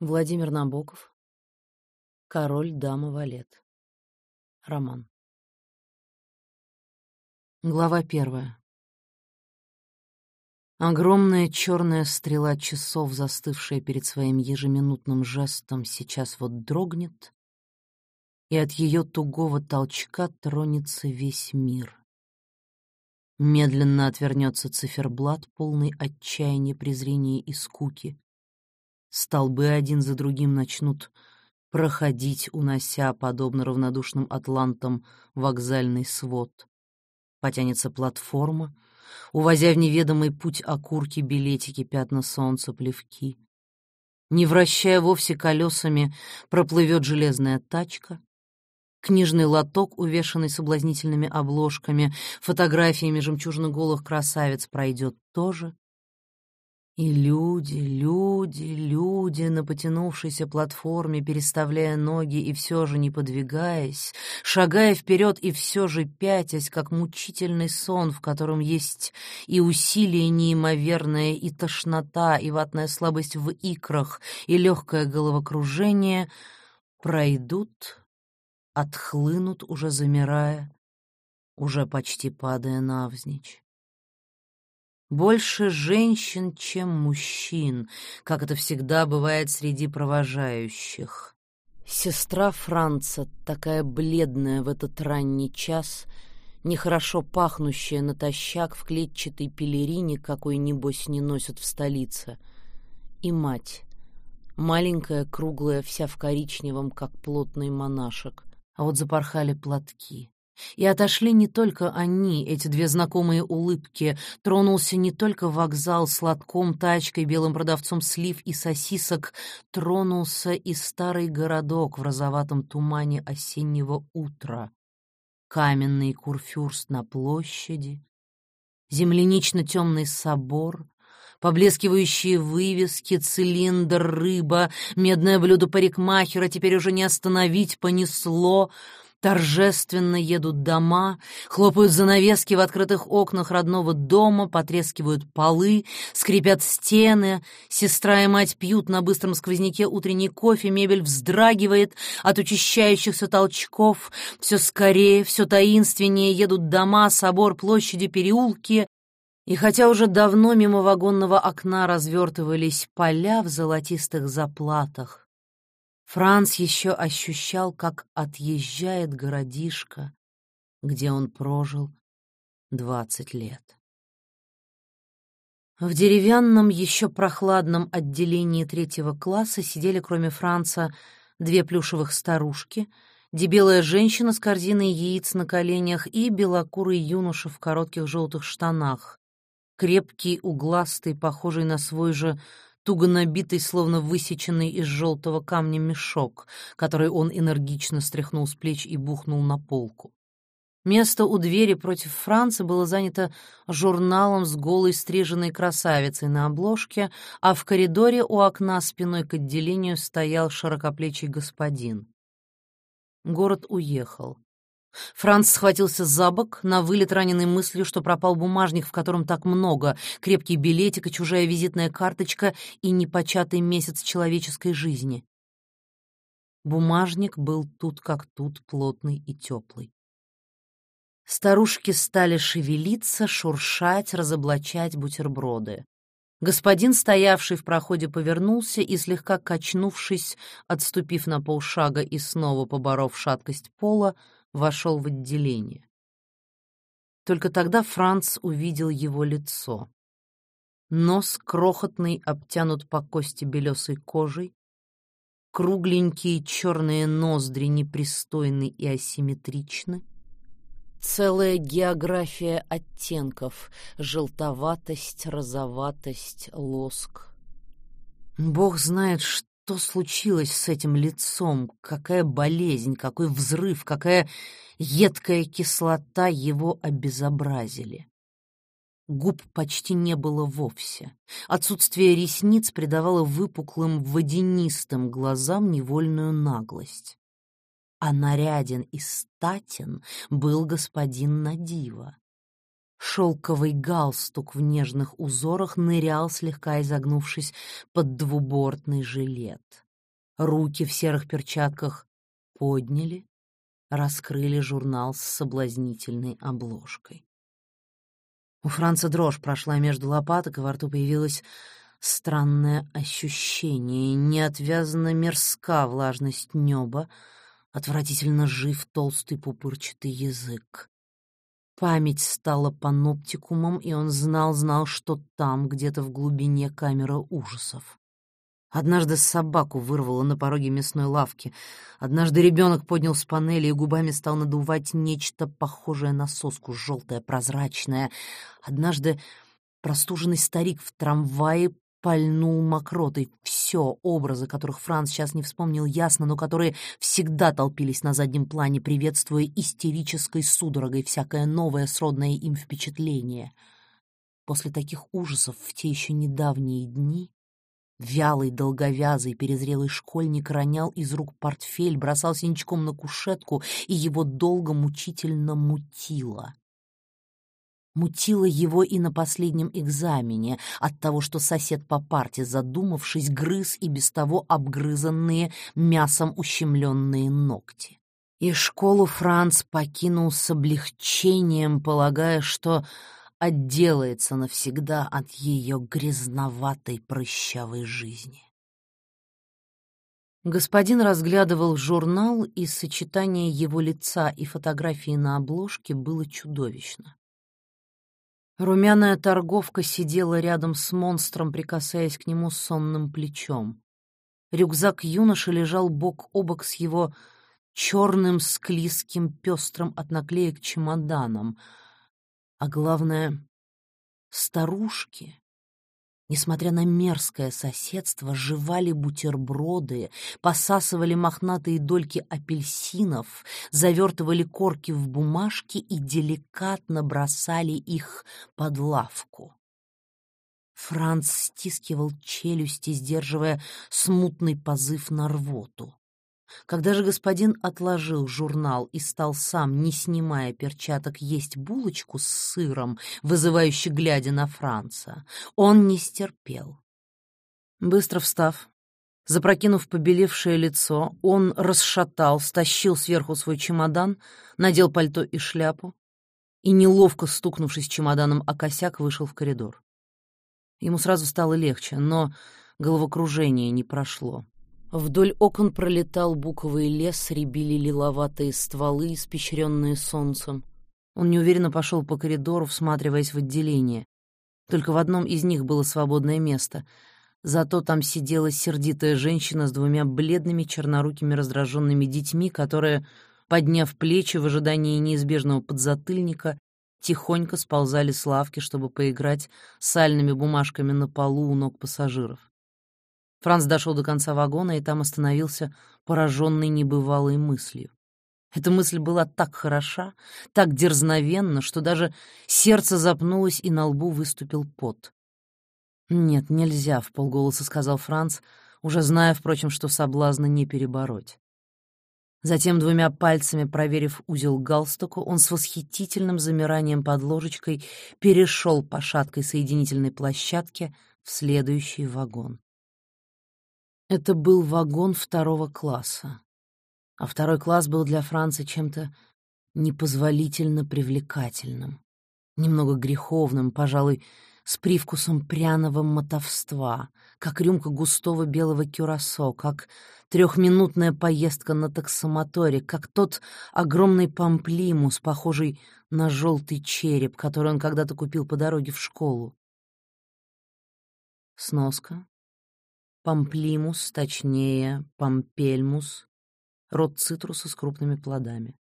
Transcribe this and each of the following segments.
Владимир Набоков. Король, дама, валет. Роман. Глава первая. Огромная черная стрела часов, застывшая перед своим ежеминутным жестом, сейчас вот дрогнет, и от ее тугого толчка тронется весь мир. Медленно отвернется циферблат, полный отчаяния, презрения и скуки, Столбы один за другим начнут проходить, унося, подобно равнодушным атлантам, вокзальный свод. Потянется платформа, увозя в неведомый путь окурки, билетики, пятна солнца, плевки. Не вращая вовсе колесами, проплывет железная тачка, книжный лоток, увешанный соблазнительными обложками, фотографиями жемчужно-голых красавиц, пройдет тоже. И люди, люди, люди на потянувшейся платформе, переставляя ноги и все же не подвигаясь, шагая вперед и все же пятясь, как мучительный сон, в котором есть и усилие неимоверное, и тошнота, и ватная слабость в икрах, и легкое головокружение, пройдут, отхлынут, уже замирая, уже почти падая навзничь. Больше женщин, чем мужчин, как это всегда бывает среди провожающих. Сестра Франца, такая бледная в этот ранний час, нехорошо пахнущая натощак в клетчатой пелерине, какой, небось, не носят в столице, и мать, маленькая, круглая, вся в коричневом, как плотный монашек, а вот запорхали платки. И отошли не только они, эти две знакомые улыбки, тронулся не только вокзал с лотком, тачкой, белым продавцом слив и сосисок, тронулся и старый городок в розоватом тумане осеннего утра. Каменный курфюрст на площади, землянично-темный собор, поблескивающие вывески, цилиндр, рыба, медное блюдо парикмахера теперь уже не остановить, понесло — Торжественно едут дома, хлопают занавески в открытых окнах родного дома, потрескивают полы, скрипят стены, сестра и мать пьют на быстром сквозняке утренний кофе, мебель вздрагивает от учащающихся толчков, все скорее, все таинственнее едут дома, собор, площади, переулки, и хотя уже давно мимо вагонного окна развертывались поля в золотистых заплатах, Франц еще ощущал, как отъезжает городишко, где он прожил двадцать лет. В деревянном, еще прохладном отделении третьего класса сидели, кроме Франца, две плюшевых старушки, дебелая женщина с корзиной яиц на коленях и белокурый юноша в коротких желтых штанах, крепкий, угластый, похожий на свой же туго набитый, словно высеченный из желтого камня мешок, который он энергично стряхнул с плеч и бухнул на полку. Место у двери против Франца было занято журналом с голой стриженной красавицей на обложке, а в коридоре у окна спиной к отделению стоял широкоплечий господин. Город уехал. Франц схватился за бок, на вылет раненой мыслью, что пропал бумажник, в котором так много, крепкий билетик и чужая визитная карточка и непочатый месяц человеческой жизни. Бумажник был тут как тут, плотный и теплый. Старушки стали шевелиться, шуршать, разоблачать бутерброды. Господин, стоявший в проходе, повернулся и, слегка качнувшись, отступив на полшага и снова поборов шаткость пола, вошел в отделение. Только тогда Франц увидел его лицо. Нос крохотный, обтянут по кости белесой кожей, кругленькие черные ноздри непристойны и асимметричны, целая география оттенков — желтоватость, розоватость, лоск. Бог знает, что что случилось с этим лицом? Какая болезнь, какой взрыв, какая едкая кислота его обезобразили? Губ почти не было вовсе. Отсутствие ресниц придавало выпуклым водянистым глазам невольную наглость. А наряден и статен был господин Надива. Шелковый галстук в нежных узорах нырял, слегка изогнувшись под двубортный жилет. Руки в серых перчатках подняли, раскрыли журнал с соблазнительной обложкой. У Франца дрожь прошла между лопаток, и во рту появилось странное ощущение. Неотвязанно мерзка влажность неба, отвратительно жив толстый пупырчатый язык. Память стала паноптикумом, и он знал-знал, что там, где-то в глубине камера ужасов. Однажды собаку вырвало на пороге мясной лавки. Однажды ребенок поднял с панели и губами стал надувать нечто похожее на соску, желтое, прозрачное. Однажды простуженный старик в трамвае пальнул мокротой. Все образы, которых Франц сейчас не вспомнил ясно, но которые всегда толпились на заднем плане, приветствуя истерической судорогой всякое новое, сродное им впечатление. После таких ужасов в те еще недавние дни Вялый, долговязый, перезрелый школьник ронял из рук портфель, бросался ничком на кушетку, и его долго мучительно мутило. Мутило его и на последнем экзамене от того, что сосед по парте, задумавшись, грыз и без того обгрызанные мясом ущемленные ногти. И школу Франц покинул с облегчением, полагая, что отделается навсегда от ее грязноватой прыщавой жизни. Господин разглядывал журнал, и сочетание его лица и фотографии на обложке было чудовищно. Румяная торговка сидела рядом с монстром, прикасаясь к нему сонным плечом. Рюкзак юноши лежал бок о бок с его черным, склизким, пестрым от наклеек чемоданом — а главное, старушки, несмотря на мерзкое соседство, жевали бутерброды, посасывали мохнатые дольки апельсинов, завертывали корки в бумажки и деликатно бросали их под лавку. Франц стискивал челюсти, сдерживая смутный позыв на рвоту. Когда же господин отложил журнал и стал сам, не снимая перчаток, есть булочку с сыром, вызывающе глядя на Франца, он не стерпел. Быстро встав, запрокинув побелевшее лицо, он расшатал, стащил сверху свой чемодан, надел пальто и шляпу и, неловко стукнувшись чемоданом о косяк, вышел в коридор. Ему сразу стало легче, но головокружение не прошло. Вдоль окон пролетал буковый лес, рябили лиловатые стволы, испещренные солнцем. Он неуверенно пошел по коридору, всматриваясь в отделение. Только в одном из них было свободное место. Зато там сидела сердитая женщина с двумя бледными чернорукими раздраженными детьми, которые, подняв плечи в ожидании неизбежного подзатыльника, тихонько сползали с лавки, чтобы поиграть сальными бумажками на полу у ног пассажиров. Франц дошел до конца вагона и там остановился, пораженный небывалой мыслью. Эта мысль была так хороша, так дерзновенна, что даже сердце запнулось и на лбу выступил пот. «Нет, нельзя», — в полголоса сказал Франц, уже зная, впрочем, что соблазна не перебороть. Затем, двумя пальцами проверив узел галстуку, он с восхитительным замиранием под ложечкой перешел по шаткой соединительной площадке в следующий вагон. Это был вагон второго класса. А второй класс был для Франца чем-то непозволительно привлекательным, немного греховным, пожалуй, с привкусом пряного мотовства, как рюмка густого белого кюрасо, как трехминутная поездка на таксомоторе, как тот огромный памплимус, похожий на желтый череп, который он когда-то купил по дороге в школу. Сноска. Памплимус, точнее, пампельмус, род цитруса с крупными плодами.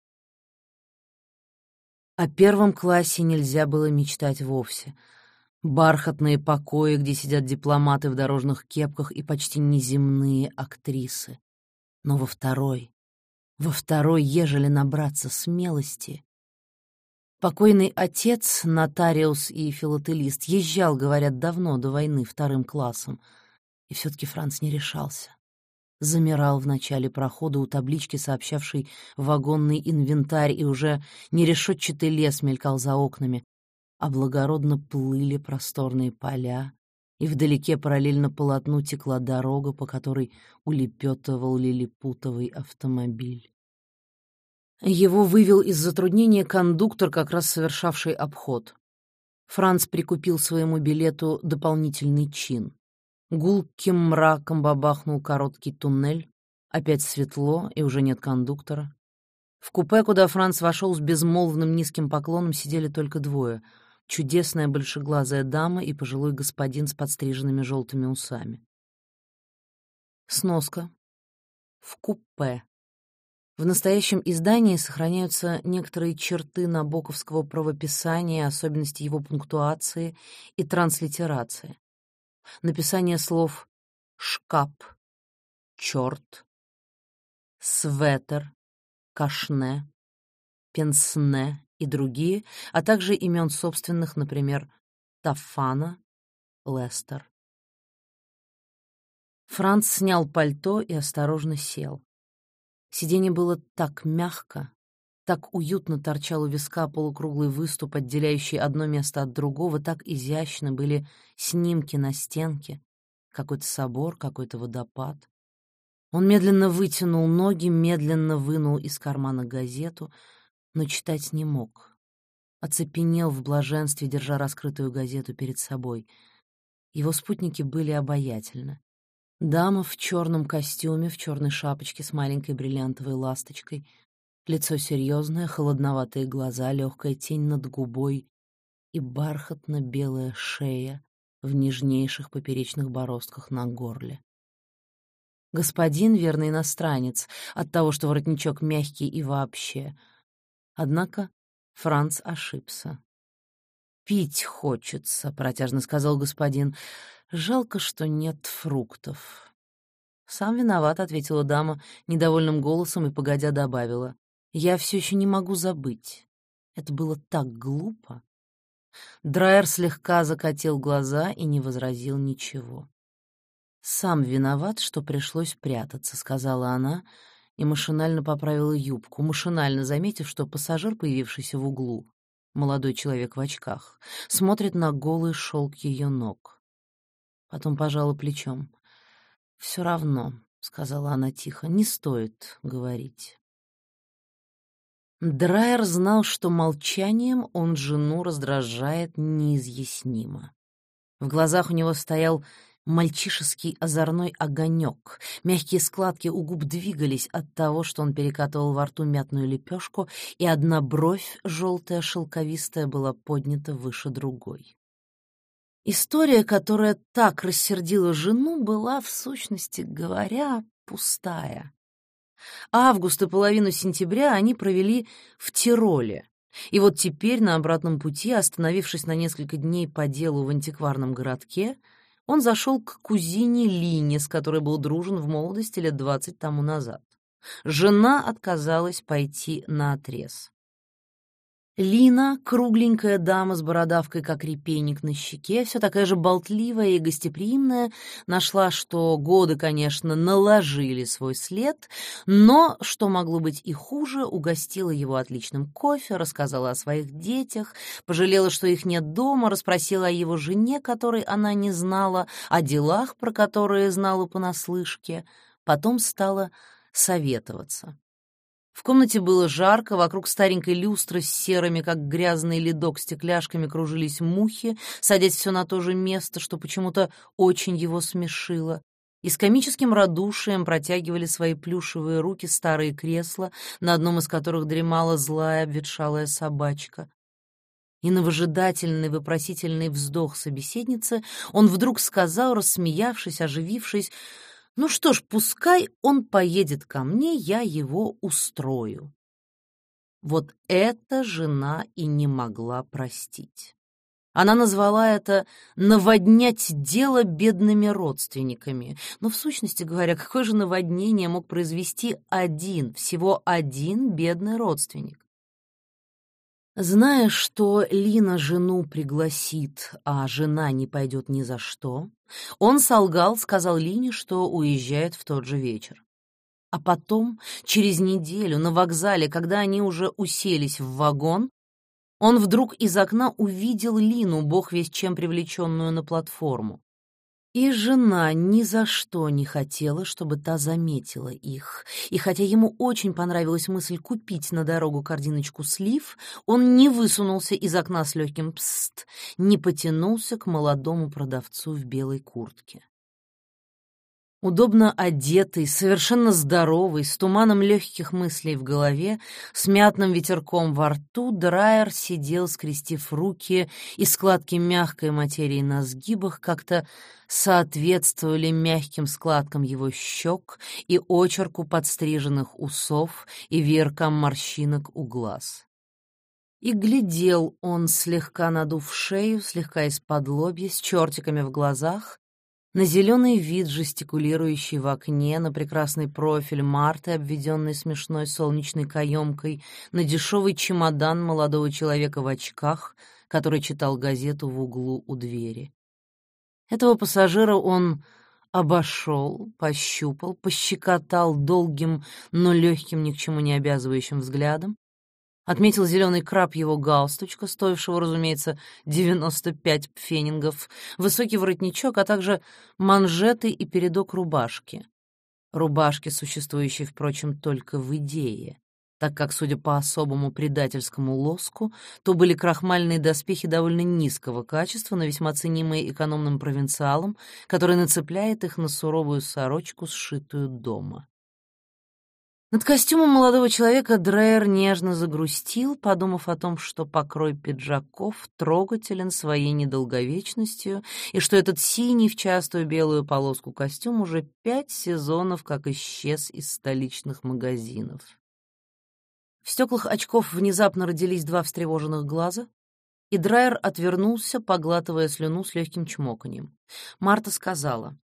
О первом классе нельзя было мечтать вовсе. Бархатные покои, где сидят дипломаты в дорожных кепках и почти неземные актрисы. Но во второй, во второй, ежели набраться смелости... Покойный отец, нотариус и филателист, езжал, говорят, давно, до войны, вторым классом — и все-таки Франц не решался. Замирал в начале прохода у таблички, сообщавшей вагонный инвентарь, и уже нерешетчатый лес мелькал за окнами, а благородно плыли просторные поля и вдалеке параллельно полотну текла дорога, по которой улепетывал лилипутовый автомобиль. Его вывел из затруднения кондуктор, как раз совершавший обход. Франц прикупил своему билету дополнительный чин. Гулким мраком бабахнул короткий туннель. Опять светло, и уже нет кондуктора. В купе, куда Франц вошел с безмолвным низким поклоном, сидели только двое — чудесная большеглазая дама и пожилой господин с подстриженными желтыми усами. Сноска. В купе. В настоящем издании сохраняются некоторые черты набоковского правописания, особенности его пунктуации и транслитерации. Написание слов «шкап», «черт», «светер», «кашне», «пенсне» и другие, а также имен собственных, например, Тафана, Лестер. Франц снял пальто и осторожно сел. Сиденье было так мягко, так уютно торчал у виска полукруглый выступ, отделяющий одно место от другого, так изящно были снимки на стенке, какой-то собор, какой-то водопад. Он медленно вытянул ноги, медленно вынул из кармана газету — но читать не мог. Оцепенел в блаженстве, держа раскрытую газету перед собой. Его спутники были обаятельны. Дама в черном костюме, в черной шапочке с маленькой бриллиантовой ласточкой, лицо серьезное, холодноватые глаза, легкая тень над губой и бархатно-белая шея в нежнейших поперечных бороздках на горле. Господин — верный иностранец, от того, что воротничок мягкий и вообще — Однако Франц ошибся. «Пить хочется», — протяжно сказал господин. «Жалко, что нет фруктов». «Сам виноват», — ответила дама недовольным голосом и, погодя, добавила. «Я все еще не могу забыть. Это было так глупо». Драйер слегка закатил глаза и не возразил ничего. «Сам виноват, что пришлось прятаться», — сказала она, — и машинально поправила юбку, машинально заметив, что пассажир, появившийся в углу, молодой человек в очках, смотрит на голый шелк ее ног. Потом пожала плечом. «Все равно», — сказала она тихо, — «не стоит говорить». Драйер знал, что молчанием он жену раздражает неизъяснимо. В глазах у него стоял мальчишеский озорной огонек. Мягкие складки у губ двигались от того, что он перекатывал во рту мятную лепешку, и одна бровь, желтая шелковистая, была поднята выше другой. История, которая так рассердила жену, была, в сущности говоря, пустая. Август и половину сентября они провели в Тироле. И вот теперь на обратном пути, остановившись на несколько дней по делу в антикварном городке, он зашел к кузине Лине, с которой был дружен в молодости лет двадцать тому назад. Жена отказалась пойти на отрез. Лина, кругленькая дама с бородавкой, как репейник на щеке, все такая же болтливая и гостеприимная, нашла, что годы, конечно, наложили свой след, но, что могло быть и хуже, угостила его отличным кофе, рассказала о своих детях, пожалела, что их нет дома, расспросила о его жене, которой она не знала, о делах, про которые знала понаслышке, потом стала советоваться. В комнате было жарко, вокруг старенькой люстры с серыми, как грязный ледок, стекляшками кружились мухи, садясь все на то же место, что почему-то очень его смешило. И с комическим радушием протягивали свои плюшевые руки старые кресла, на одном из которых дремала злая обветшалая собачка. И на выжидательный вопросительный вздох собеседницы он вдруг сказал, рассмеявшись, оживившись, ну что ж, пускай он поедет ко мне, я его устрою. Вот это жена и не могла простить. Она назвала это «наводнять дело бедными родственниками». Но, в сущности говоря, какое же наводнение мог произвести один, всего один бедный родственник? Зная, что Лина жену пригласит, а жена не пойдет ни за что, он солгал, сказал Лине, что уезжает в тот же вечер. А потом, через неделю, на вокзале, когда они уже уселись в вагон, он вдруг из окна увидел Лину, бог весь чем привлеченную на платформу. И жена ни за что не хотела, чтобы та заметила их. И хотя ему очень понравилась мысль купить на дорогу корзиночку слив, он не высунулся из окна с легким «пст», не потянулся к молодому продавцу в белой куртке. Удобно одетый, совершенно здоровый, с туманом легких мыслей в голове, с мятным ветерком во рту, Драйер сидел, скрестив руки, и складки мягкой материи на сгибах как-то соответствовали мягким складкам его щек и очерку подстриженных усов и вееркам морщинок у глаз. И глядел он, слегка надув шею, слегка из-под лобья, с чертиками в глазах, на зеленый вид, жестикулирующий в окне, на прекрасный профиль Марты, обведенный смешной солнечной каемкой, на дешевый чемодан молодого человека в очках, который читал газету в углу у двери. Этого пассажира он обошел, пощупал, пощекотал долгим, но легким, ни к чему не обязывающим взглядом, Отметил зеленый краб его галстучка, стоившего, разумеется, 95 пфенингов, высокий воротничок, а также манжеты и передок рубашки. Рубашки, существующие, впрочем, только в идее, так как, судя по особому предательскому лоску, то были крахмальные доспехи довольно низкого качества, но весьма ценимые экономным провинциалом, который нацепляет их на суровую сорочку, сшитую дома. Над костюмом молодого человека Дрейер нежно загрустил, подумав о том, что покрой пиджаков трогателен своей недолговечностью и что этот синий в частую белую полоску костюм уже пять сезонов как исчез из столичных магазинов. В стеклах очков внезапно родились два встревоженных глаза, и Драйер отвернулся, поглатывая слюну с легким чмоканьем. Марта сказала,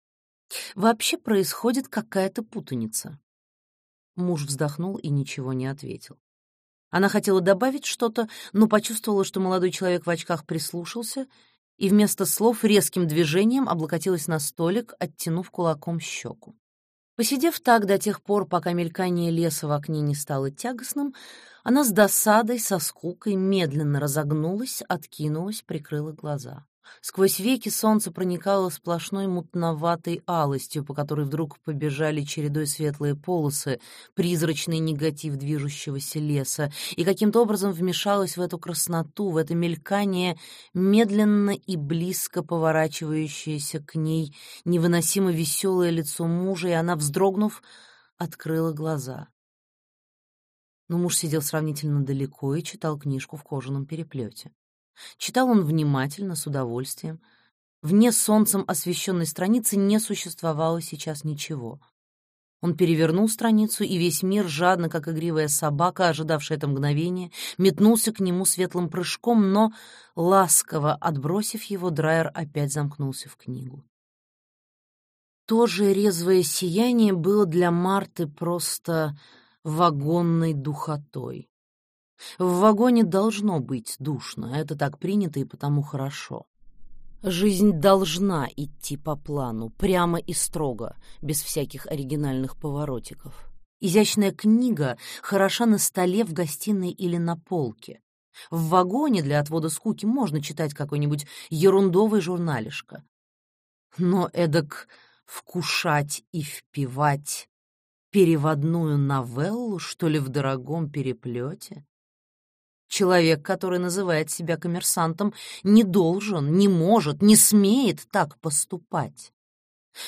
«Вообще происходит какая-то путаница. Муж вздохнул и ничего не ответил. Она хотела добавить что-то, но почувствовала, что молодой человек в очках прислушался и вместо слов резким движением облокотилась на столик, оттянув кулаком щеку. Посидев так до тех пор, пока мелькание леса в окне не стало тягостным, она с досадой, со скукой медленно разогнулась, откинулась, прикрыла глаза. Сквозь веки солнце проникало сплошной мутноватой алостью, по которой вдруг побежали чередой светлые полосы, призрачный негатив движущегося леса, и каким-то образом вмешалось в эту красноту, в это мелькание, медленно и близко поворачивающееся к ней невыносимо веселое лицо мужа, и она, вздрогнув, открыла глаза. Но муж сидел сравнительно далеко и читал книжку в кожаном переплете. Читал он внимательно, с удовольствием. Вне солнцем освещенной страницы не существовало сейчас ничего. Он перевернул страницу, и весь мир, жадно, как игривая собака, ожидавшая это мгновение, метнулся к нему светлым прыжком, но, ласково отбросив его, Драйер опять замкнулся в книгу. То же резвое сияние было для Марты просто вагонной духотой. В вагоне должно быть душно, это так принято и потому хорошо. Жизнь должна идти по плану, прямо и строго, без всяких оригинальных поворотиков. Изящная книга хороша на столе в гостиной или на полке. В вагоне для отвода скуки можно читать какой-нибудь ерундовый журналишко. Но эдак вкушать и впивать переводную новеллу, что ли, в дорогом переплете? Человек, который называет себя коммерсантом, не должен, не может, не смеет так поступать.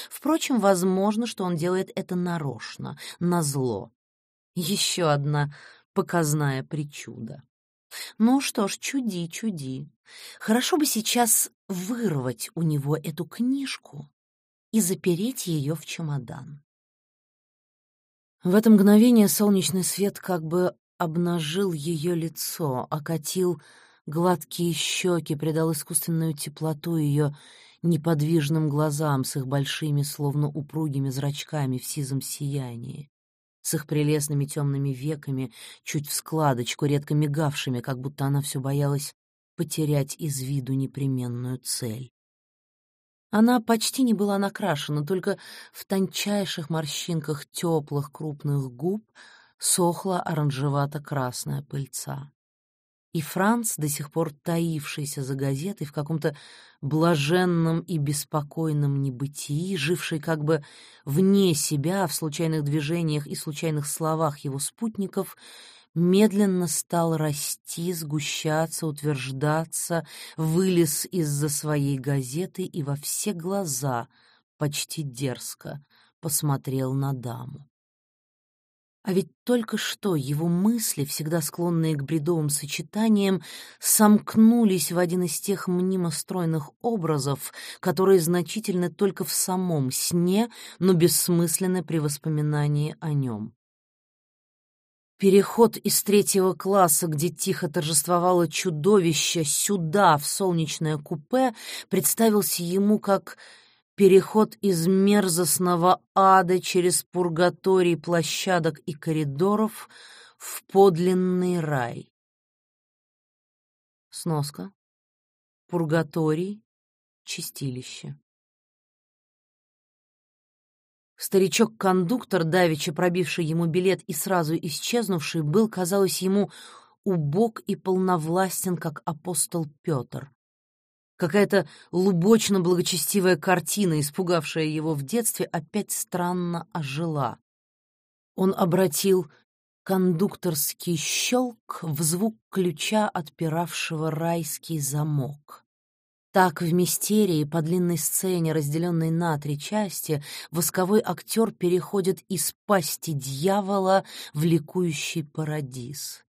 Впрочем, возможно, что он делает это нарочно, назло. Еще одна показная причуда. Ну что ж, чуди, чуди. Хорошо бы сейчас вырвать у него эту книжку и запереть ее в чемодан. В это мгновение солнечный свет как бы обнажил ее лицо, окатил гладкие щеки, придал искусственную теплоту ее неподвижным глазам с их большими, словно упругими зрачками в сизом сиянии, с их прелестными темными веками, чуть в складочку, редко мигавшими, как будто она все боялась потерять из виду непременную цель. Она почти не была накрашена, только в тончайших морщинках теплых крупных губ — сохла оранжевато-красная пыльца. И Франц, до сих пор таившийся за газетой в каком-то блаженном и беспокойном небытии, живший как бы вне себя в случайных движениях и случайных словах его спутников, медленно стал расти, сгущаться, утверждаться, вылез из-за своей газеты и во все глаза, почти дерзко, посмотрел на даму. А ведь только что его мысли, всегда склонные к бредовым сочетаниям, сомкнулись в один из тех мнимостроенных образов, которые значительны только в самом сне, но бессмысленны при воспоминании о нем. Переход из третьего класса, где тихо торжествовало чудовище, сюда, в солнечное купе, представился ему как переход из мерзостного ада через пургаторий площадок и коридоров в подлинный рай. Сноска. Пургаторий. Чистилище. Старичок-кондуктор, давеча пробивший ему билет и сразу исчезнувший, был, казалось ему, убог и полновластен, как апостол Петр. Какая-то лубочно-благочестивая картина, испугавшая его в детстве, опять странно ожила. Он обратил кондукторский щелк в звук ключа, отпиравшего райский замок. Так в мистерии по длинной сцене, разделенной на три части, восковой актер переходит из пасти дьявола в ликующий парадиз.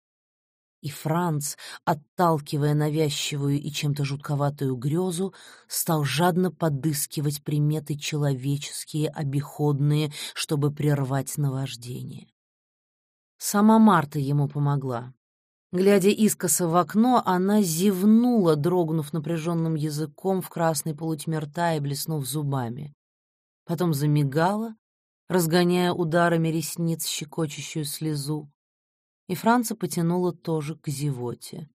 И Франц, отталкивая навязчивую и чем-то жутковатую грезу, стал жадно подыскивать приметы человеческие, обиходные, чтобы прервать наваждение. Сама Марта ему помогла. Глядя искоса в окно, она зевнула, дрогнув напряженным языком в красной полутьме рта и блеснув зубами. Потом замигала, разгоняя ударами ресниц щекочущую слезу, и Франца потянула тоже к зевоте.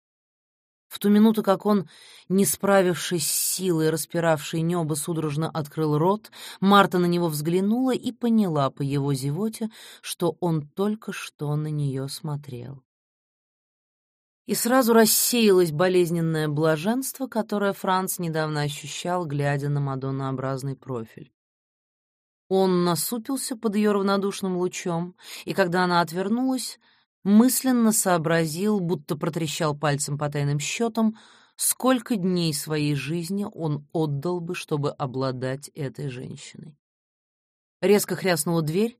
В ту минуту, как он, не справившись с силой, распиравшей небо, судорожно открыл рот, Марта на него взглянула и поняла по его зевоте, что он только что на нее смотрел. И сразу рассеялось болезненное блаженство, которое Франц недавно ощущал, глядя на мадоннообразный профиль. Он насупился под ее равнодушным лучом, и когда она отвернулась, мысленно сообразил, будто протрещал пальцем по тайным счетам, сколько дней своей жизни он отдал бы, чтобы обладать этой женщиной. Резко хряснула дверь,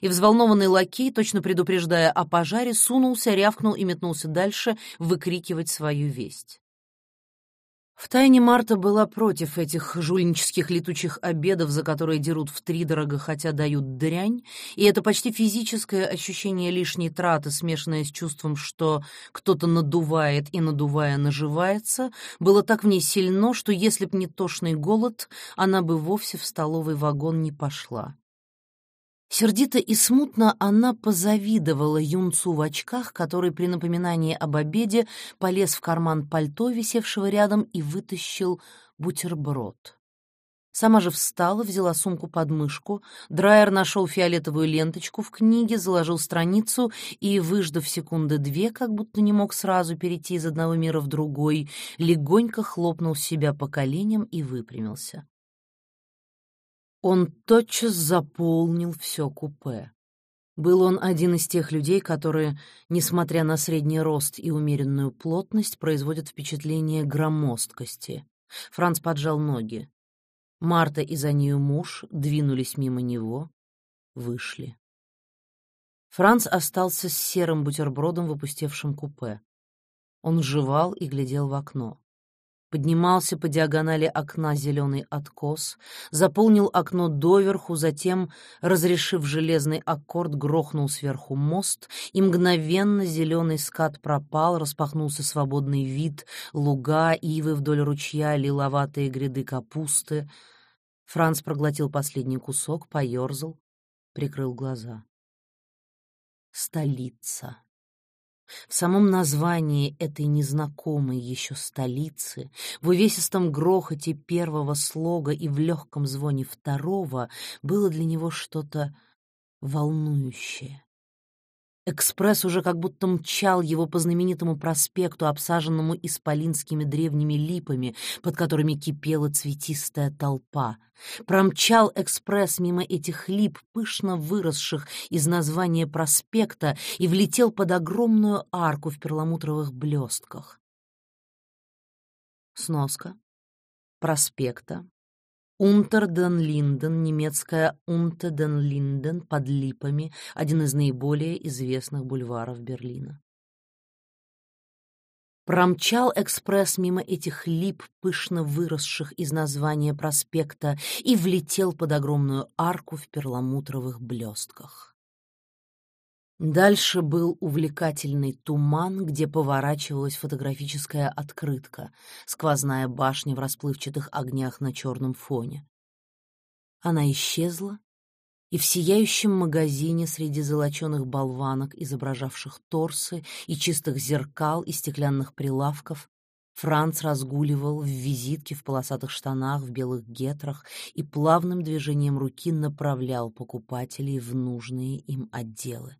и взволнованный лакей, точно предупреждая о пожаре, сунулся, рявкнул и метнулся дальше выкрикивать свою весть. Втайне Марта была против этих жульнических летучих обедов, за которые дерут втридорого, хотя дают дрянь, и это почти физическое ощущение лишней траты, смешанное с чувством, что кто-то надувает и, надувая, наживается, было так в ней сильно, что если б не тошный голод, она бы вовсе в столовый вагон не пошла. Сердито и смутно она позавидовала юнцу в очках, который при напоминании об обеде полез в карман пальто, висевшего рядом, и вытащил бутерброд. Сама же встала, взяла сумку под мышку, Драйер нашел фиолетовую ленточку в книге, заложил страницу и, выждав секунды две, как будто не мог сразу перейти из одного мира в другой, легонько хлопнул себя по коленям и выпрямился. Он тотчас заполнил все купе. Был он один из тех людей, которые, несмотря на средний рост и умеренную плотность, производят впечатление громоздкости. Франц поджал ноги. Марта и за нею муж двинулись мимо него, вышли. Франц остался с серым бутербродом в опустевшем купе. Он жевал и глядел в окно поднимался по диагонали окна зеленый откос, заполнил окно доверху, затем, разрешив железный аккорд, грохнул сверху мост, и мгновенно зеленый скат пропал, распахнулся свободный вид, луга, ивы вдоль ручья, лиловатые гряды капусты. Франц проглотил последний кусок, поерзал, прикрыл глаза. Столица. В самом названии этой незнакомой еще столицы, в увесистом грохоте первого слога и в легком звоне второго было для него что-то волнующее. Экспресс уже как будто мчал его по знаменитому проспекту, обсаженному исполинскими древними липами, под которыми кипела цветистая толпа. Промчал экспресс мимо этих лип, пышно выросших из названия проспекта, и влетел под огромную арку в перламутровых блестках. Сноска. Проспекта. Унтер ден Линден, немецкая Унте ден Линден, под Липами, один из наиболее известных бульваров Берлина. Промчал экспресс мимо этих лип, пышно выросших из названия проспекта, и влетел под огромную арку в перламутровых блестках. Дальше был увлекательный туман, где поворачивалась фотографическая открытка, сквозная башня в расплывчатых огнях на черном фоне. Она исчезла, и в сияющем магазине среди золоченых болванок, изображавших торсы и чистых зеркал и стеклянных прилавков, Франц разгуливал в визитке в полосатых штанах, в белых гетрах и плавным движением руки направлял покупателей в нужные им отделы.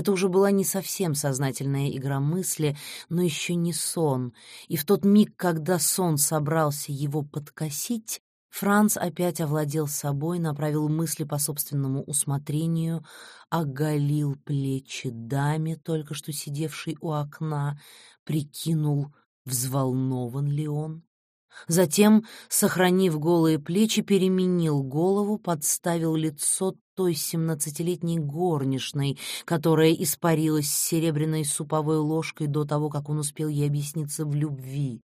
Это уже была не совсем сознательная игра мысли, но еще не сон, и в тот миг, когда сон собрался его подкосить, Франц опять овладел собой, направил мысли по собственному усмотрению, оголил плечи даме, только что сидевшей у окна, прикинул, взволнован ли он. Затем, сохранив голые плечи, переменил голову, подставил лицо той семнадцатилетней горничной, которая испарилась с серебряной суповой ложкой до того, как он успел ей объясниться в любви.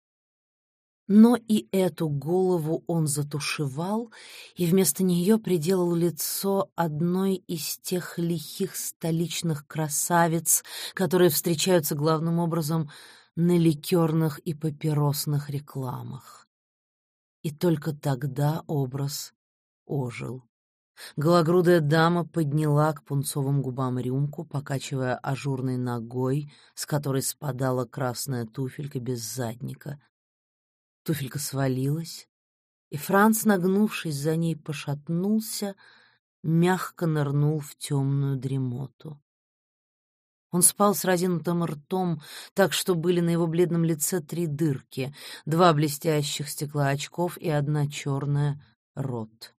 Но и эту голову он затушевал и вместо нее приделал лицо одной из тех лихих столичных красавиц, которые встречаются главным образом на ликерных и папиросных рекламах. И только тогда образ ожил. Гологрудая дама подняла к пунцовым губам рюмку, покачивая ажурной ногой, с которой спадала красная туфелька без задника. Туфелька свалилась, и Франц, нагнувшись за ней, пошатнулся, мягко нырнул в темную дремоту. Он спал с разинутым ртом, так что были на его бледном лице три дырки, два блестящих стекла очков и одна черная — рот.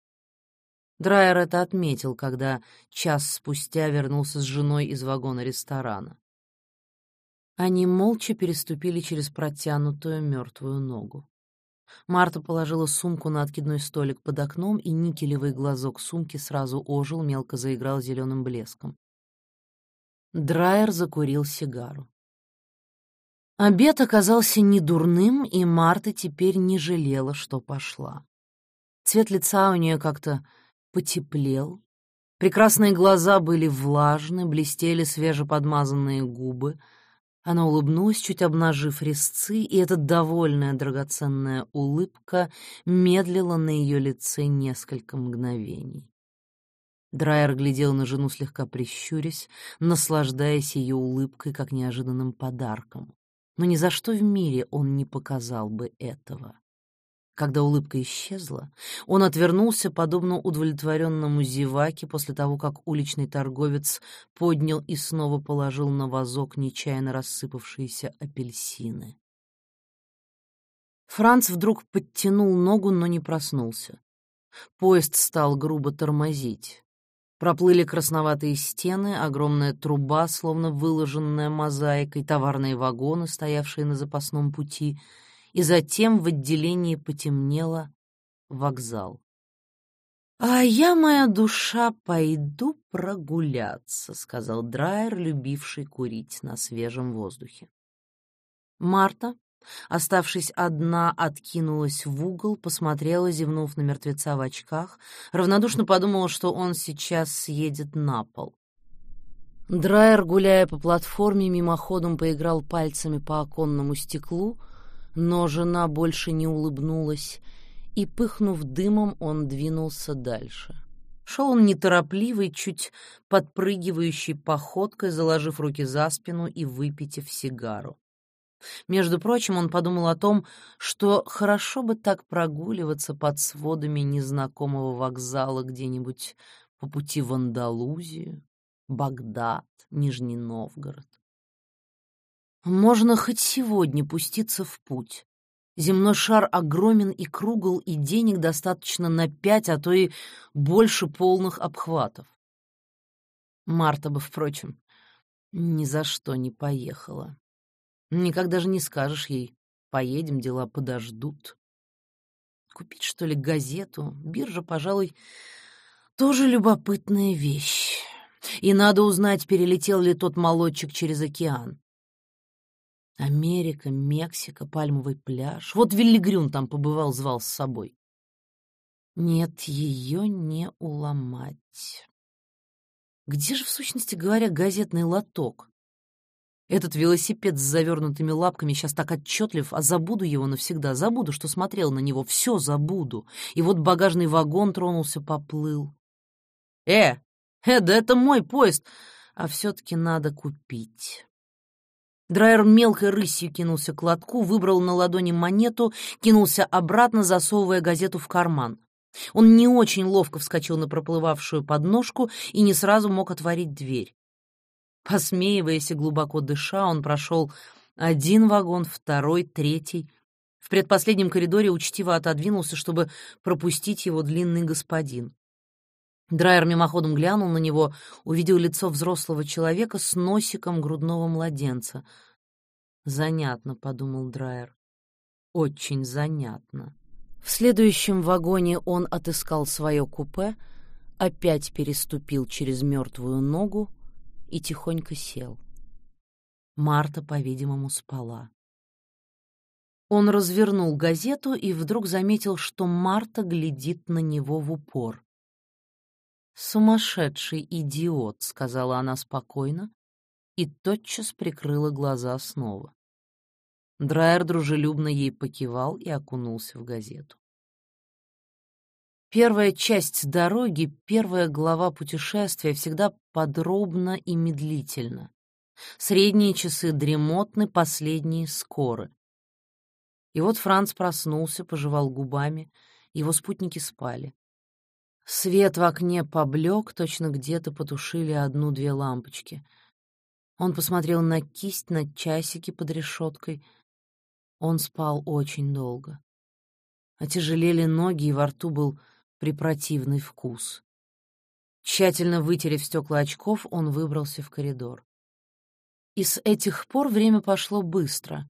Драйер это отметил, когда час спустя вернулся с женой из вагона ресторана. Они молча переступили через протянутую мертвую ногу. Марта положила сумку на откидной столик под окном, и никелевый глазок сумки сразу ожил, мелко заиграл зеленым блеском. Драйер закурил сигару. Обед оказался недурным, и Марта теперь не жалела, что пошла. Цвет лица у нее как-то потеплел, прекрасные глаза были влажны, блестели свежеподмазанные губы. Она улыбнулась, чуть обнажив резцы, и эта довольная драгоценная улыбка медлила на ее лице несколько мгновений. Драйер глядел на жену слегка прищурясь, наслаждаясь ее улыбкой как неожиданным подарком. Но ни за что в мире он не показал бы этого. Когда улыбка исчезла, он отвернулся, подобно удовлетворенному зеваке после того, как уличный торговец поднял и снова положил на вазок нечаянно рассыпавшиеся апельсины. Франц вдруг подтянул ногу, но не проснулся. Поезд стал грубо тормозить. Проплыли красноватые стены, огромная труба, словно выложенная мозаикой, товарные вагоны, стоявшие на запасном пути, и затем в отделении потемнело вокзал. «А я, моя душа, пойду прогуляться», — сказал Драйер, любивший курить на свежем воздухе. Марта, Оставшись одна, откинулась в угол, посмотрела, зевнув на мертвеца в очках, равнодушно подумала, что он сейчас съедет на пол. Драйер, гуляя по платформе, мимоходом поиграл пальцами по оконному стеклу, но жена больше не улыбнулась, и, пыхнув дымом, он двинулся дальше. Шел он неторопливой, чуть подпрыгивающей походкой, заложив руки за спину и выпитив сигару. Между прочим, он подумал о том, что хорошо бы так прогуливаться под сводами незнакомого вокзала где-нибудь по пути в Андалузию Багдад, Нижний Новгород. Можно хоть сегодня пуститься в путь. Земной шар огромен и кругл, и денег достаточно на пять, а то и больше полных обхватов. Марта бы, впрочем, ни за что не поехала. Никогда же не скажешь ей «поедем, дела подождут». Купить, что ли, газету? Биржа, пожалуй, тоже любопытная вещь. И надо узнать, перелетел ли тот молодчик через океан. Америка, Мексика, пальмовый пляж. Вот Виллигрюн там побывал, звал с собой. Нет, ее не уломать. Где же, в сущности говоря, газетный лоток? Этот велосипед с завернутыми лапками сейчас так отчетлив, а забуду его навсегда, забуду, что смотрел на него, все забуду. И вот багажный вагон тронулся, поплыл. Э, э, да это мой поезд, а все-таки надо купить. Драйер мелкой рысью кинулся к лотку, выбрал на ладони монету, кинулся обратно, засовывая газету в карман. Он не очень ловко вскочил на проплывавшую подножку и не сразу мог отворить дверь. Посмеиваясь и глубоко дыша, он прошел один вагон, второй, третий. В предпоследнем коридоре учтиво отодвинулся, чтобы пропустить его длинный господин. Драйер мимоходом глянул на него, увидел лицо взрослого человека с носиком грудного младенца. «Занятно», — подумал Драйер. «Очень занятно». В следующем вагоне он отыскал свое купе, опять переступил через мертвую ногу и тихонько сел. Марта, по-видимому, спала. Он развернул газету и вдруг заметил, что Марта глядит на него в упор. «Сумасшедший идиот», — сказала она спокойно и тотчас прикрыла глаза снова. Драйер дружелюбно ей покивал и окунулся в газету. Первая часть дороги, первая глава путешествия всегда подробно и медлительно. Средние часы дремотны, последние — скоры. И вот Франц проснулся, пожевал губами, его спутники спали. Свет в окне поблек, точно где-то потушили одну-две лампочки. Он посмотрел на кисть, на часики под решеткой. Он спал очень долго. Отяжелели ноги, и во рту был припротивный вкус. Тщательно вытерев стекла очков, он выбрался в коридор. И с этих пор время пошло быстро.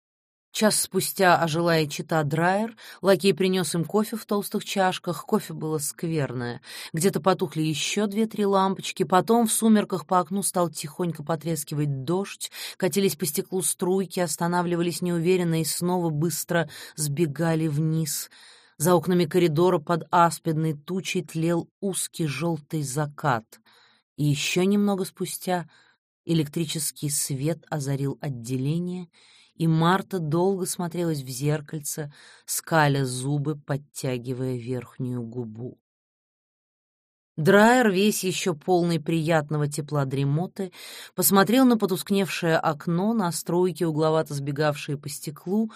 Час спустя, ожила чита Драйер, лакей принес им кофе в толстых чашках. Кофе было скверное. Где-то потухли еще две-три лампочки. Потом в сумерках по окну стал тихонько потрескивать дождь. Катились по стеклу струйки, останавливались неуверенно и снова быстро сбегали вниз. За окнами коридора под аспидной тучей тлел узкий желтый закат. И еще немного спустя электрический свет озарил отделение — и Марта долго смотрелась в зеркальце, скаля зубы, подтягивая верхнюю губу. Драйер, весь еще полный приятного тепла дремоты, посмотрел на потускневшее окно, на струйки, угловато сбегавшие по стеклу,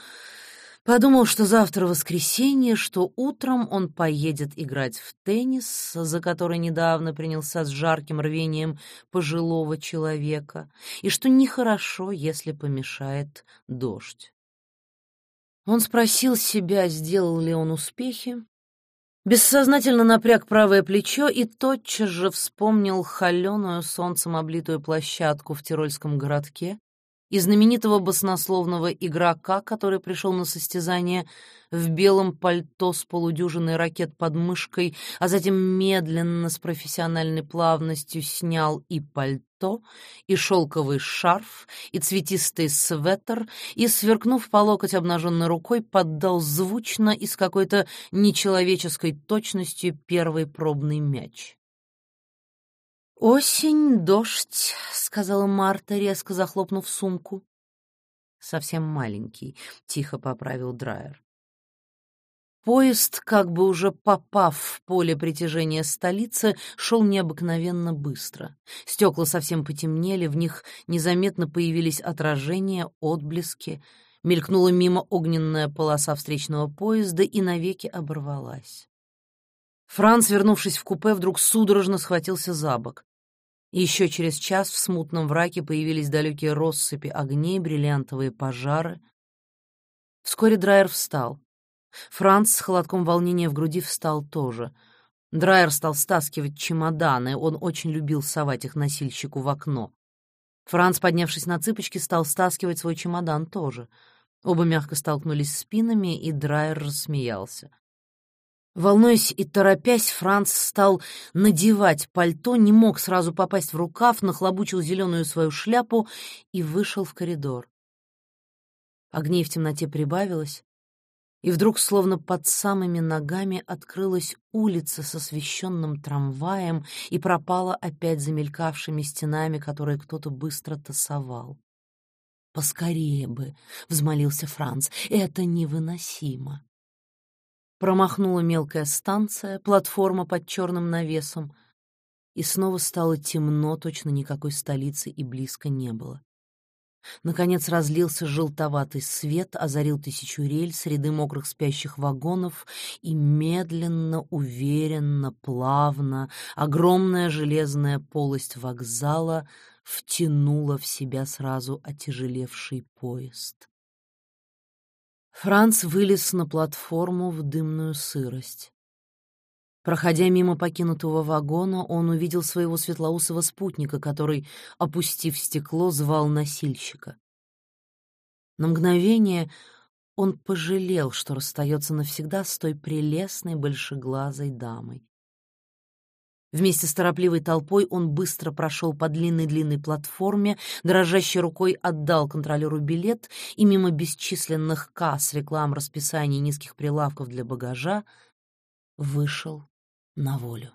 Подумал, что завтра воскресенье, что утром он поедет играть в теннис, за который недавно принялся с жарким рвением пожилого человека, и что нехорошо, если помешает дождь. Он спросил себя, сделал ли он успехи, бессознательно напряг правое плечо и тотчас же вспомнил холеную солнцем облитую площадку в тирольском городке, и знаменитого баснословного игрока, который пришел на состязание в белом пальто с полудюжиной ракет под мышкой, а затем медленно с профессиональной плавностью снял и пальто, и шелковый шарф, и цветистый светр, и, сверкнув по локоть обнаженной рукой, поддал звучно и с какой-то нечеловеческой точностью первый пробный мяч. «Осень, дождь», — сказала Марта, резко захлопнув сумку. «Совсем маленький», — тихо поправил Драйер. Поезд, как бы уже попав в поле притяжения столицы, шел необыкновенно быстро. Стекла совсем потемнели, в них незаметно появились отражения, отблески. Мелькнула мимо огненная полоса встречного поезда и навеки оборвалась. Франц, вернувшись в купе, вдруг судорожно схватился за бок. Еще через час в смутном враке появились далекие россыпи огней, бриллиантовые пожары. Вскоре Драйер встал. Франц с холодком волнения в груди встал тоже. Драйер стал стаскивать чемоданы, он очень любил совать их носильщику в окно. Франц, поднявшись на цыпочки, стал стаскивать свой чемодан тоже. Оба мягко столкнулись спинами, и Драйер рассмеялся. Волнуясь и торопясь, Франц стал надевать пальто, не мог сразу попасть в рукав, нахлобучил зеленую свою шляпу и вышел в коридор. Огней в темноте прибавилось, и вдруг, словно под самыми ногами, открылась улица с освещенным трамваем и пропала опять замелькавшими стенами, которые кто-то быстро тасовал. «Поскорее бы!» — взмолился Франц. «Это невыносимо!» Промахнула мелкая станция, платформа под черным навесом, и снова стало темно, точно никакой столицы и близко не было. Наконец разлился желтоватый свет, озарил тысячу рельс, ряды мокрых спящих вагонов, и медленно, уверенно, плавно огромная железная полость вокзала втянула в себя сразу отяжелевший поезд. Франц вылез на платформу в дымную сырость. Проходя мимо покинутого вагона, он увидел своего светлоусого спутника, который, опустив стекло, звал носильщика. На мгновение он пожалел, что расстается навсегда с той прелестной большеглазой дамой. Вместе с торопливой толпой он быстро прошел по длинной-длинной платформе, дрожащей рукой отдал контролеру билет и мимо бесчисленных касс, реклам, расписаний низких прилавков для багажа вышел на волю.